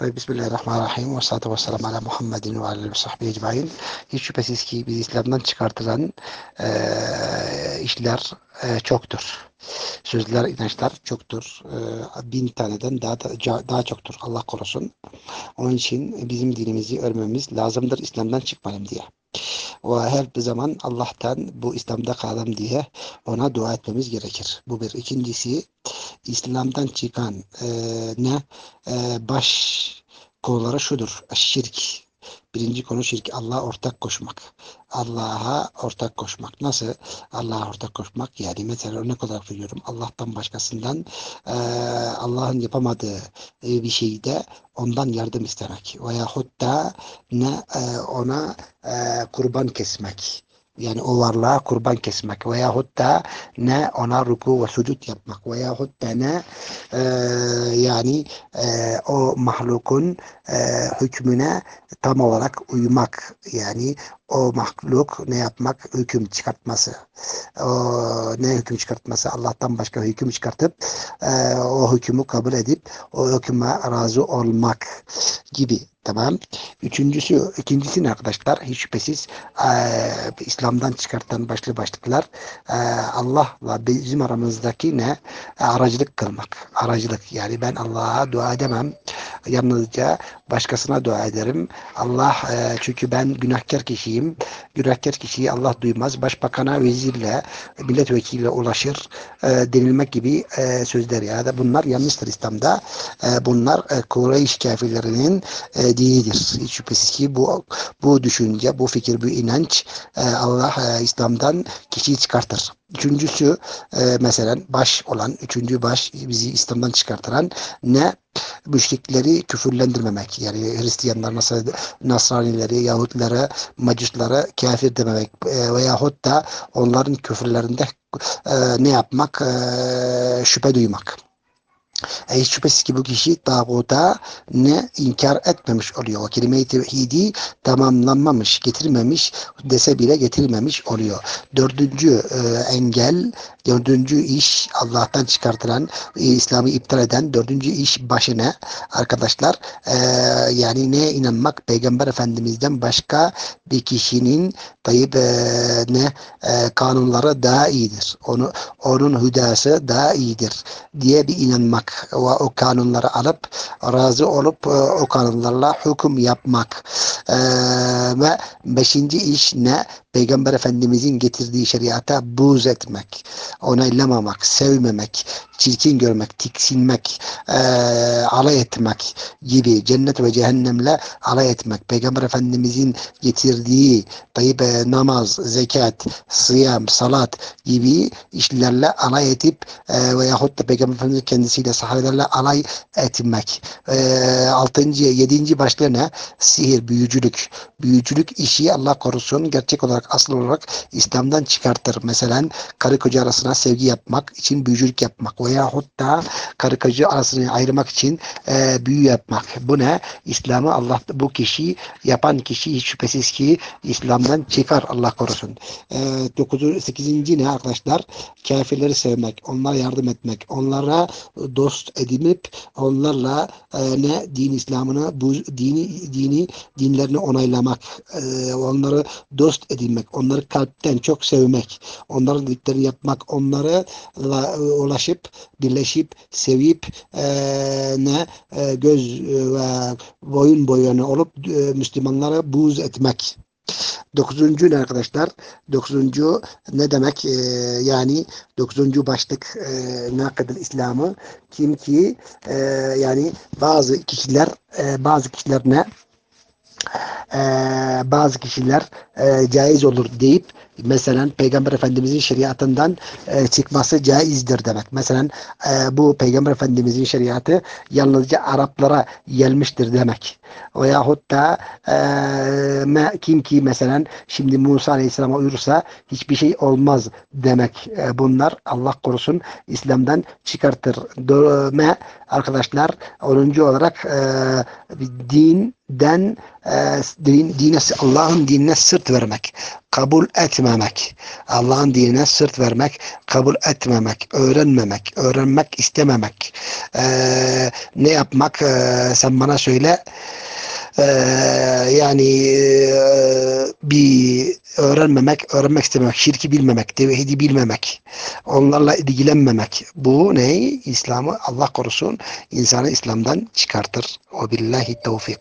Tabi Bismillahirrahmanirrahim ve salatu ve selamu ala Muhammedin ve aleyhi ve sahbihi ecmain. Hiç şüphesiz ki biz İslam'dan çıkartılan e, işler e, çoktur. Sözler, inançlar çoktur. E, bin taneden daha, da, daha çoktur. Allah korusun. Onun için bizim dinimizi örmemiz lazımdır İslam'dan çıkmayalım diye. Ve her zaman Allah'tan bu İslam'da kalalım diye ona dua etmemiz gerekir. Bu bir. İkincisi İslam'dan çıkan e, ne e, baş konuları şudur. Şirk. Birinci konu şirk. Allah'a ortak koşmak. Allah'a ortak koşmak. Nasıl Allah'a ortak koşmak? Yani mesela örnek olarak veriyorum. Allah'tan başkasından e, Allah'ın yapamadığı e, bir şeyde ondan yardım istemek. Veyahut da ne e, ona e, kurban kesmek yani o varlığa kurban kesmek veyahut da ne ona ruku ve sucud yapmak veyahut da ne e, yani e, o mahlukun e, hükmüne tam olarak uymak yani o mahluk ne yapmak? Hüküm çıkartması. O, ne hüküm çıkartması? Allah'tan başka hüküm çıkartıp e, o hükümü kabul edip o hüküme razı olmak gibi. Tamam. Üçüncüsü, ikincisi arkadaşlar? Hiç şüphesiz e, İslam'dan çıkartan başlı başlıklar e, Allah'la bizim aramızdaki ne? E, aracılık kılmak. Aracılık. Yani ben Allah'a dua edemem. Yalnızca başkasına dua ederim. Allah e, çünkü ben günahkar kişiyim. Günahkar kişiyi Allah duymaz. Başbakana, vezirle, milletvekiliyle ulaşır e, denilmek gibi e, sözler ya da bunlar yanlıştır İslam'da. E, bunlar e, Kureyş kafirlerinin e, dinidir. Hiç şüphesiz ki bu bu düşünce, bu fikir, bu inanç e, Allah e, İslam'dan kişiyi çıkartır. Üçüncüsü e, mesela baş olan, üçüncü baş bizi İslam'dan çıkartıran ne? Müşrikleri küfürlendirmemek. Yani Hristiyanlar, Nasranileri, Yahudileri, Macusları kafir dememek e, veyahut da onların küfürlerinde e, ne yapmak? E, şüphe duymak. E, hiç şüphesiz ki bu kişi tağuta ne inkar etmemiş oluyor. O kelime-i tevhidi tamamlanmamış, getirmemiş dese bile getirmemiş oluyor. Dördüncü e, engel, dördüncü iş Allah'tan çıkartılan, e, İslam'ı iptal eden dördüncü iş başına arkadaşlar e, yani neye inanmak? Peygamber Efendimiz'den başka bir kişinin tayyip e, ne e, kanunları daha iyidir. Onu onun hüdası daha iyidir diye bir inanmak ve o kanunları alıp razı olup e, o kanunlarla hüküm yapmak. Ee, ve beşinci iş ne? Peygamber Efendimizin getirdiği şeriata buz etmek, onaylamamak, sevmemek, çirkin görmek, tiksinmek, e, alay etmek gibi cennet ve cehennemle alay etmek. Peygamber Efendimizin getirdiği tayyip namaz, zekat, sıyam, salat gibi işlerle alay edip e, veyahut da Peygamber Efendimiz kendisiyle sahabelerle alay etmek. E, altıncı, yedinci başlığı ne? Sihir, büyücülük. Büyücülük işi Allah korusun gerçek olarak asıl olarak İslam'dan çıkartır. Mesela karı koca arasına sevgi yapmak için büyücülük yapmak veyahut da karı koca arasını ayırmak için e, büyü yapmak. Bu ne? İslam'ı Allah bu kişi yapan kişi hiç şüphesiz ki İslam'dan çıkar Allah korusun. E, 9. 8. ne arkadaşlar? Kafirleri sevmek, onlara yardım etmek, onlara dost edinip onlarla e, ne din İslam'ını bu dini dini dinlerini onaylamak, e, onları dost edinmek onları kalpten çok sevmek, onların dediklerini yapmak, onlara ulaşıp, birleşip, sevip e, ne e, göz ve boyun boyunu olup e, Müslümanlara buz etmek. Dokuzuncu ne arkadaşlar? Dokuzuncu ne demek? Ee, yani dokuzuncu başlık e, nakıdır İslam'ı. Kim ki e, yani bazı kişiler e, bazı kişiler ne? e, bazı kişiler e, caiz olur deyip mesela Peygamber Efendimizin şeriatından e, çıkması caizdir demek. Mesela e, bu Peygamber Efendimizin şeriatı yalnızca Araplara gelmiştir demek. Veyahut da e, kim ki mesela şimdi Musa Aleyhisselam'a uyursa hiçbir şey olmaz demek. E, bunlar Allah korusun İslam'dan çıkartır. Me arkadaşlar 10. olarak e, din den e, din, dine, Allah'ın dinine sırt vermek, kabul etmemek, Allah'ın dinine sırt vermek, kabul etmemek, öğrenmemek, öğrenmek istememek, e, ne yapmak, e, sen bana söyle, e, yani e, bir öğrenmemek, öğrenmek istememek, şirki bilmemek, tevhidi bilmemek, onlarla ilgilenmemek. Bu ne? İslam'ı Allah korusun insanı İslam'dan çıkartır. O billahi tevfik.